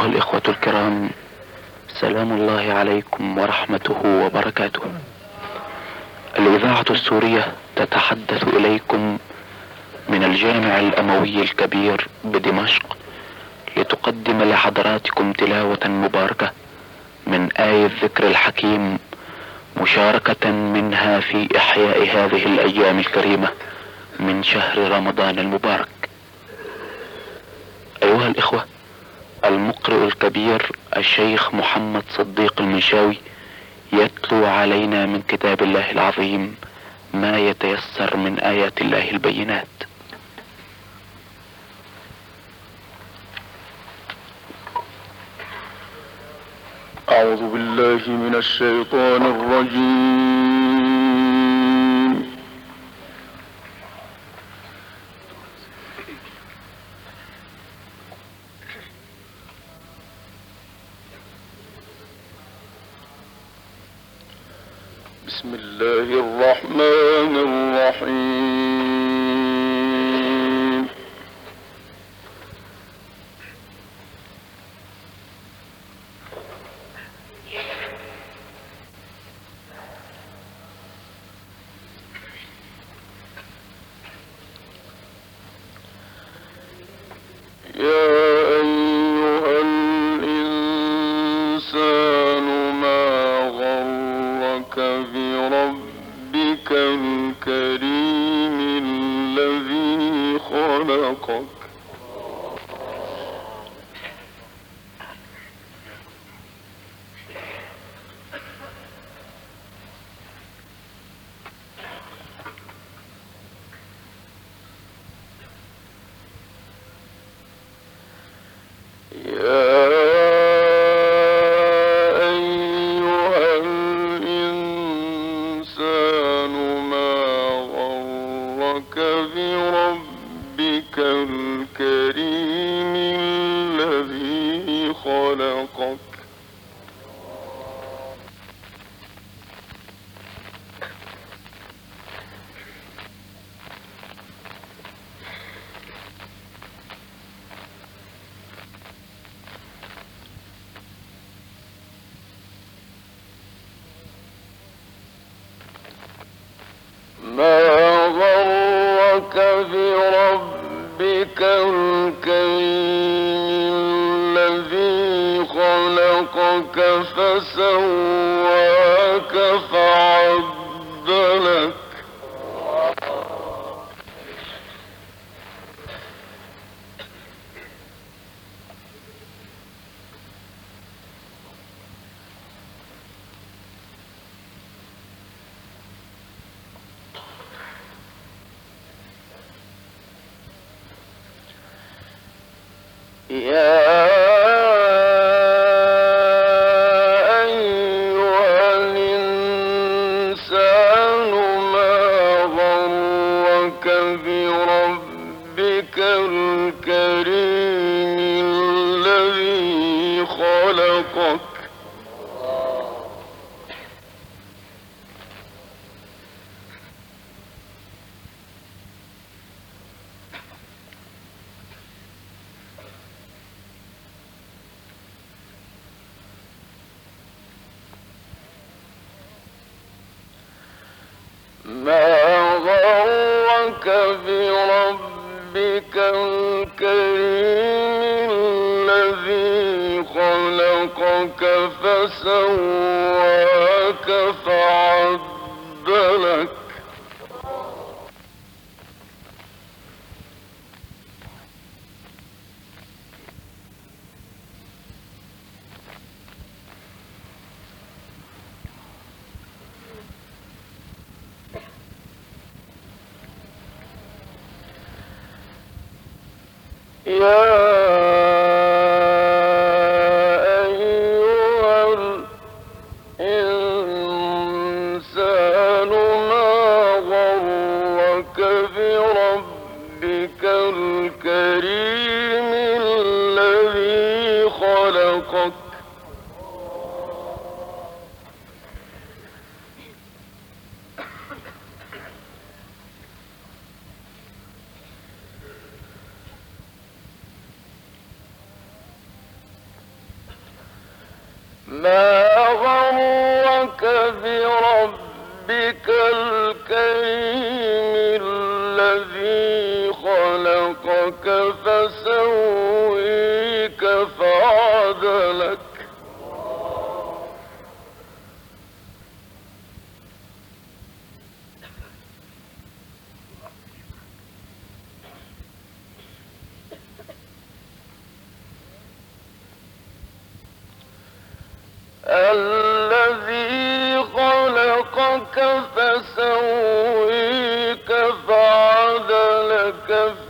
أيها الإخوة الكرام سلام الله عليكم ورحمته وبركاته. الإذاعة السورية تتحدث إليكم من الجامع الأموي الكبير بدمشق لتقدم لحضراتكم تلاوة مباركة من آية الذكر الحكيم مشاركة منها في إحياء هذه الأيام الكريمة من شهر رمضان المبارك. أيها الإخوة المقرئ الكبير الشيخ محمد صديق المنشاوي يتلو علينا من كتاب الله العظيم ما يتيسر من آيات الله البينات. أعوذ بالله من الشيطان الرجيم. خلقك فسواك فعدلك يا خلقك فسويك فعدلك في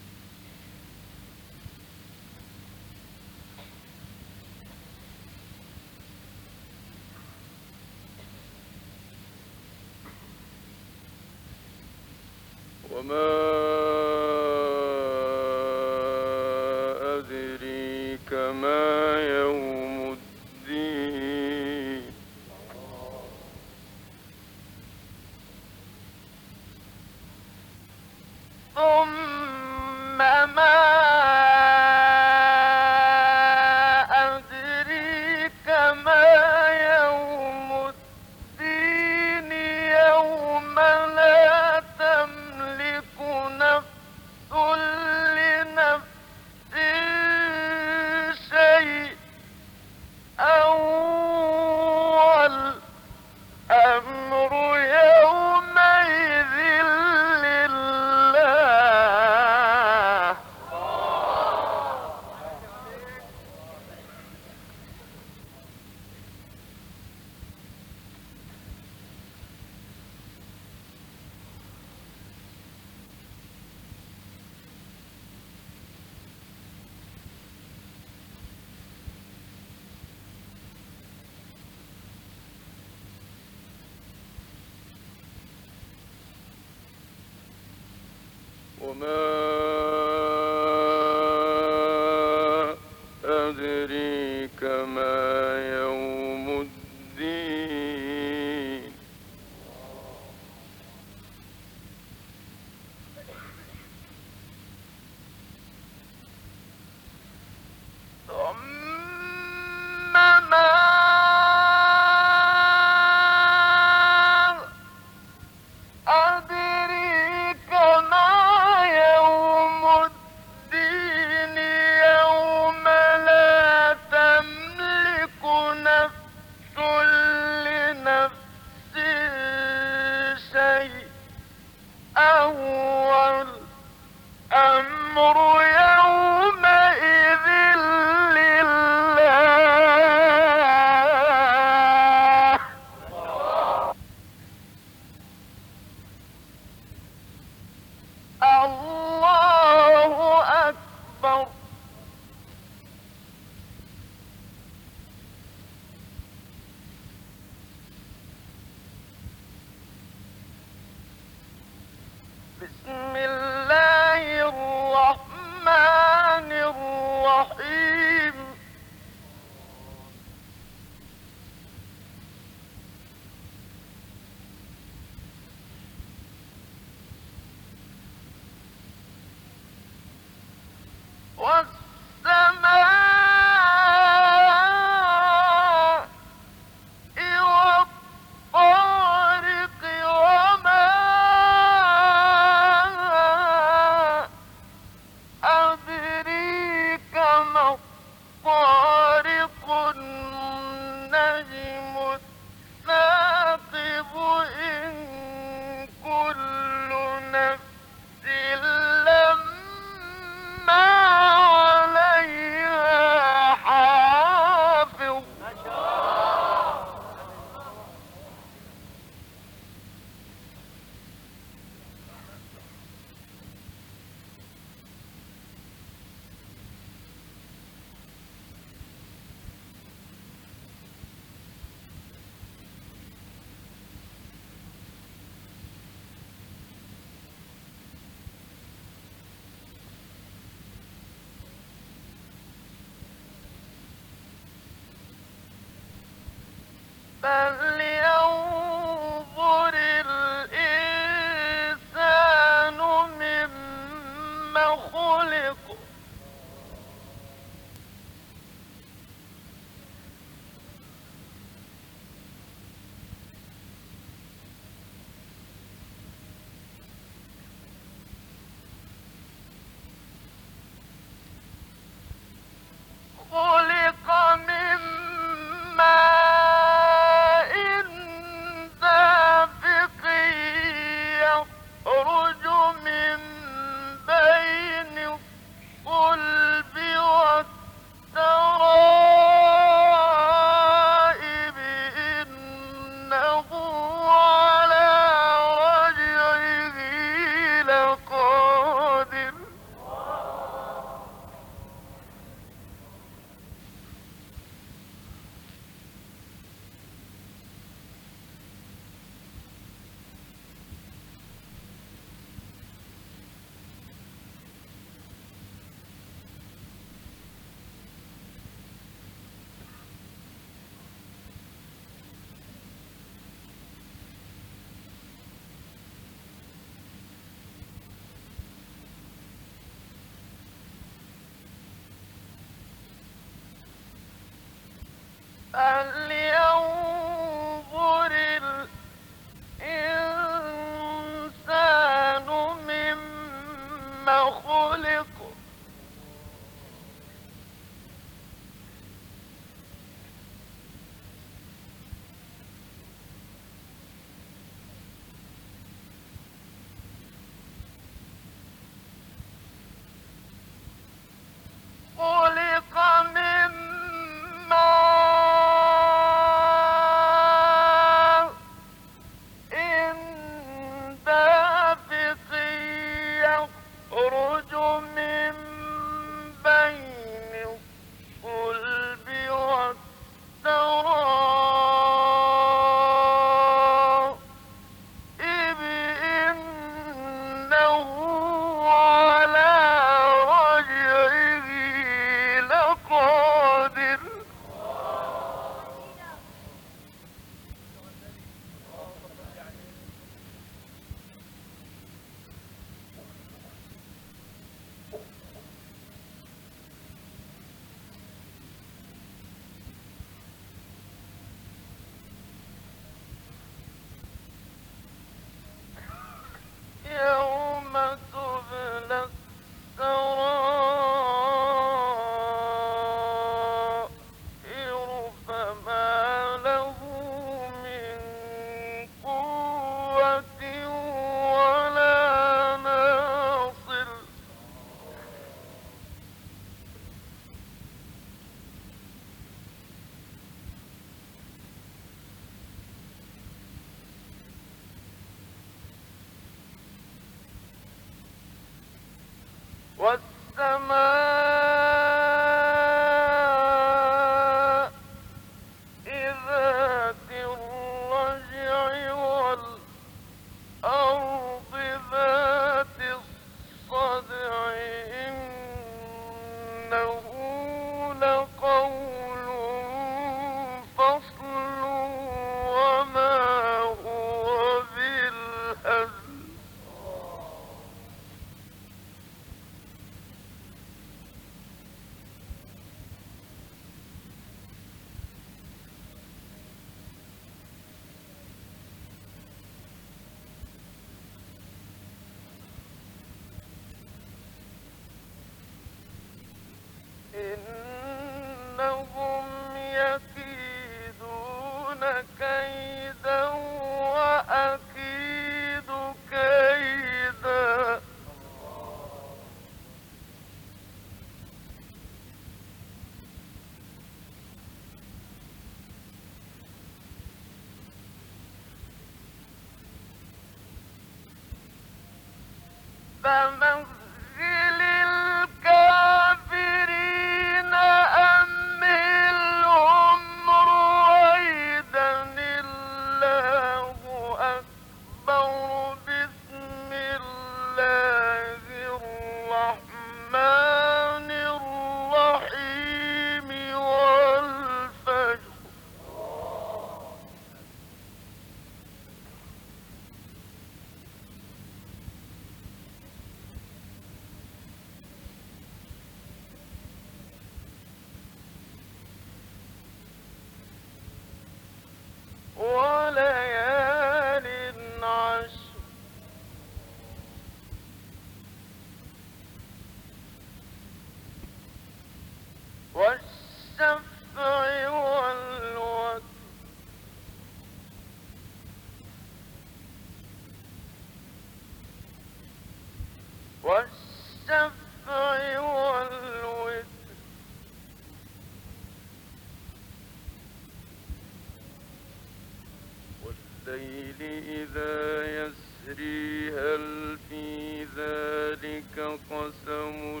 إذا يسري هل في ذلك قسم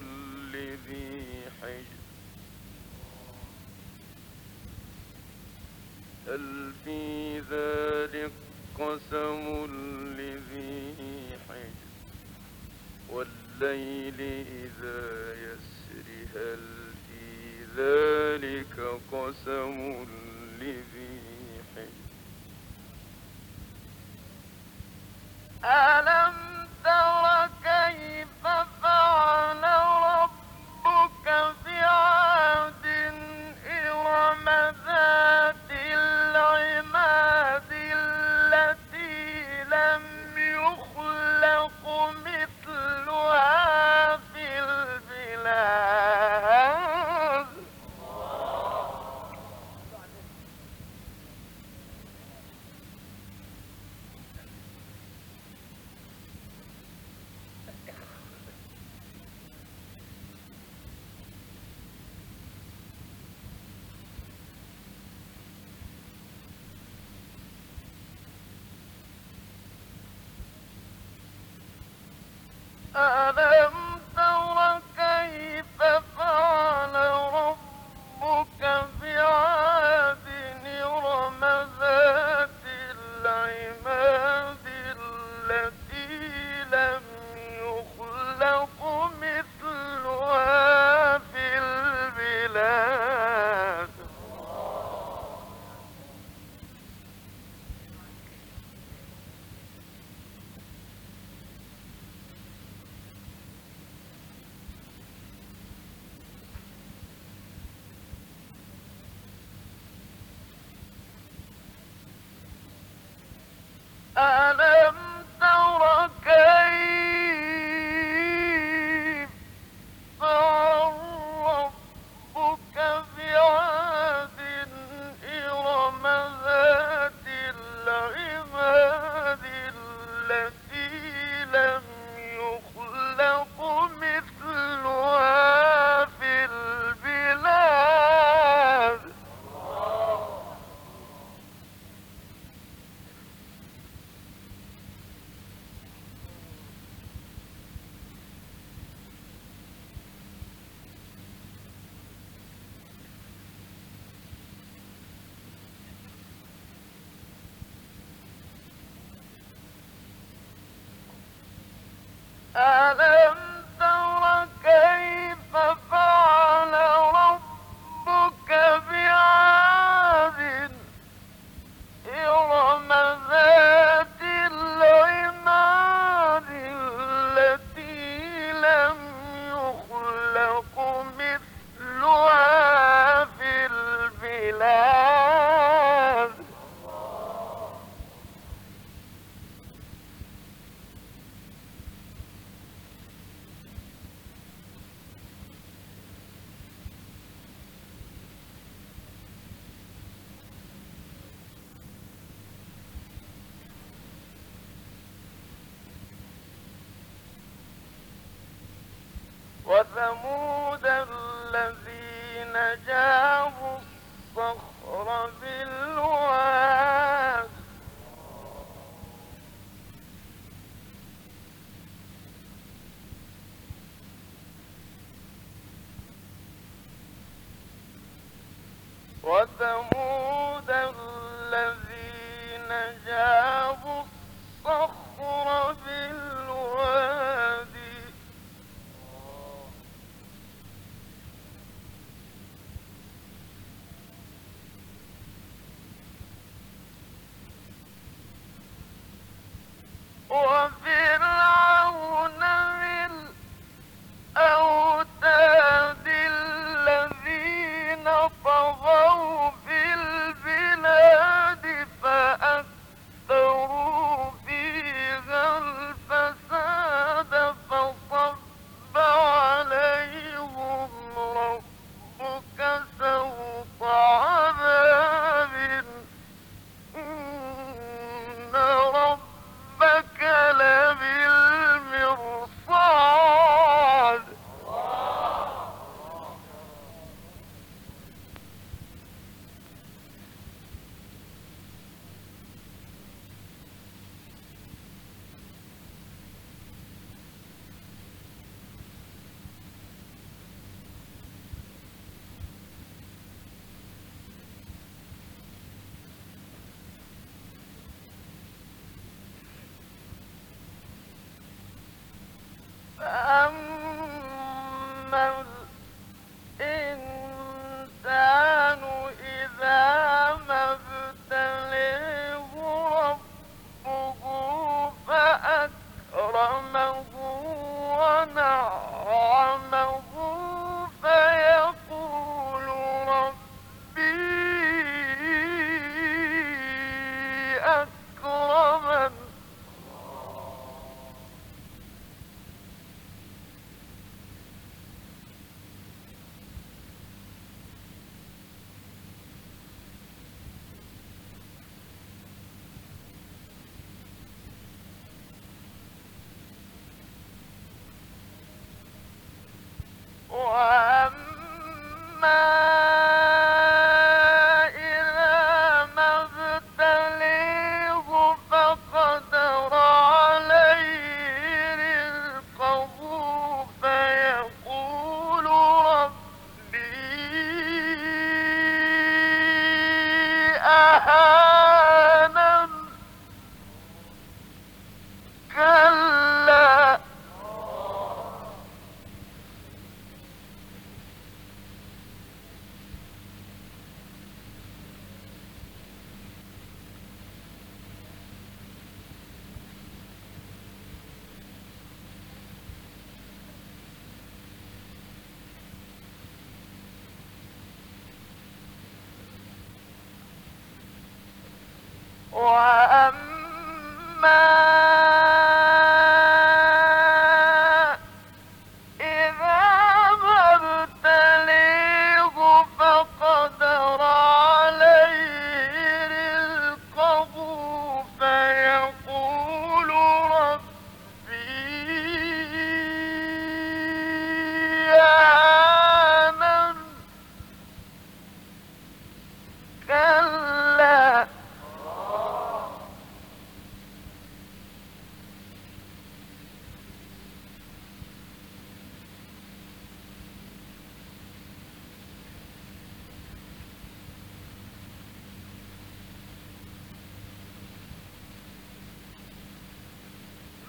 لذي حجر هل في ذلك قسم لذي حجر والليل إذا يسري هل في ذلك قسم لذي ألم الذين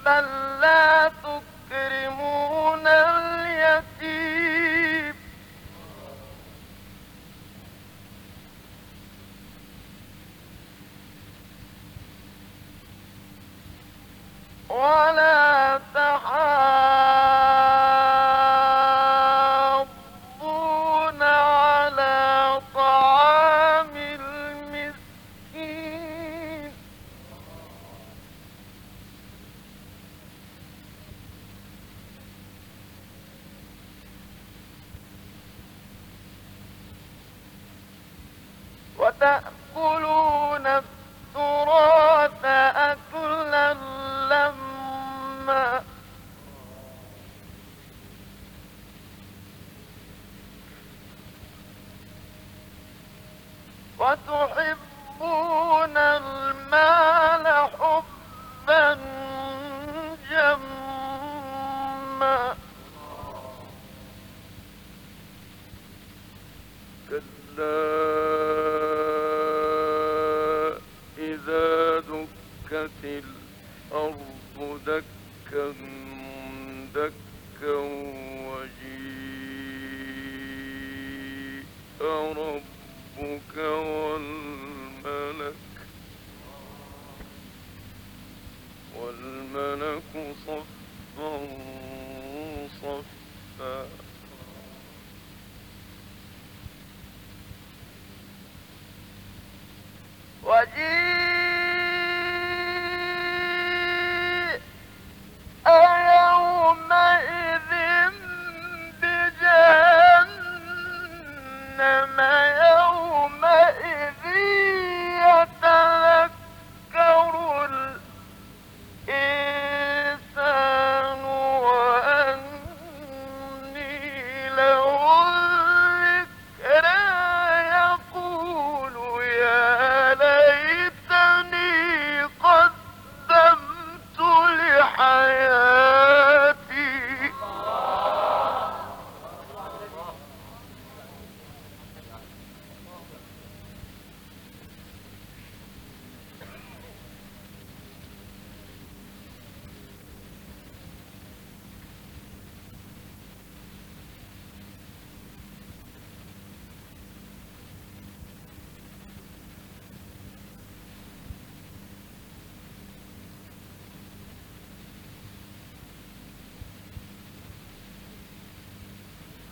فَلَا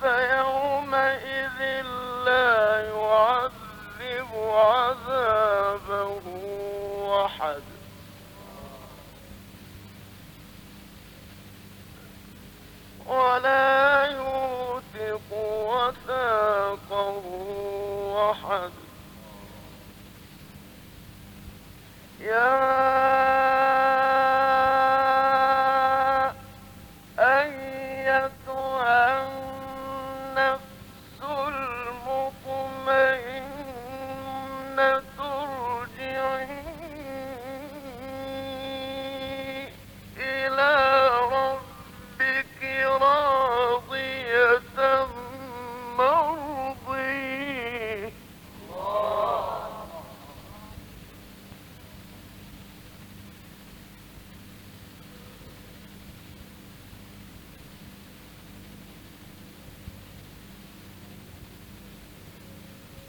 فيومئذ لا يعذب عذابه أحد. ولا يوثق وثاقه أحد. يا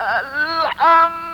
الحمد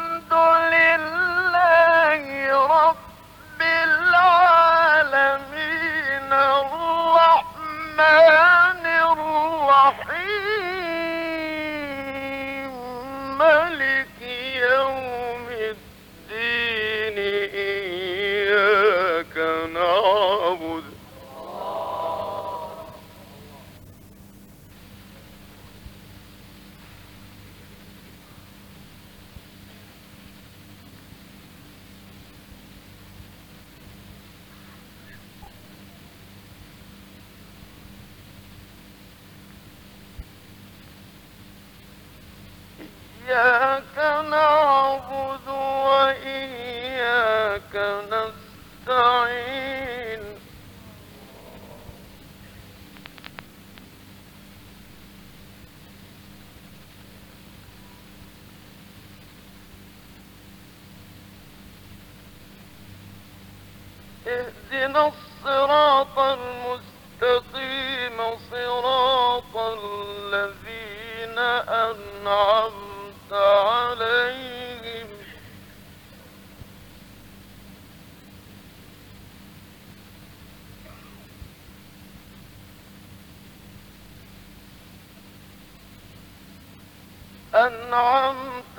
أنعمت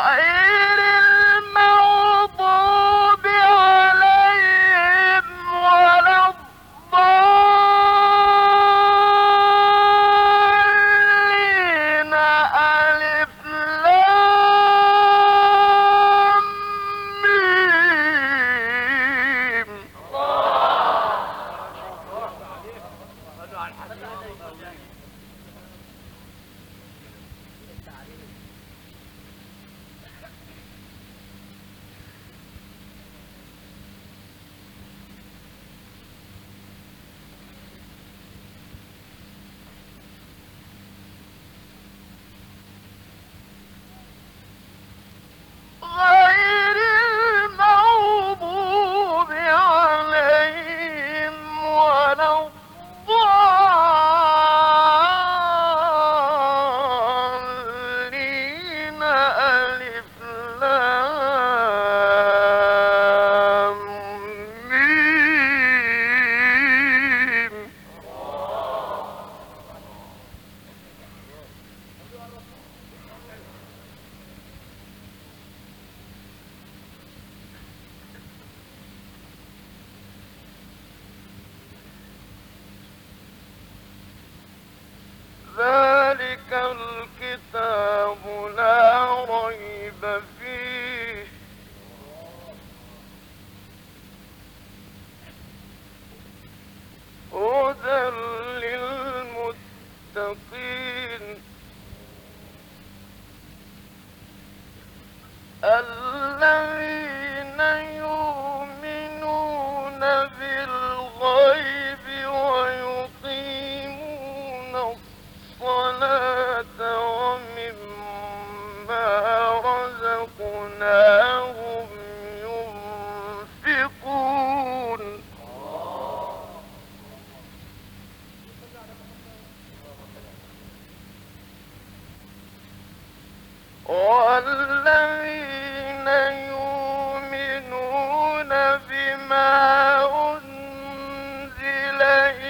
I أنزل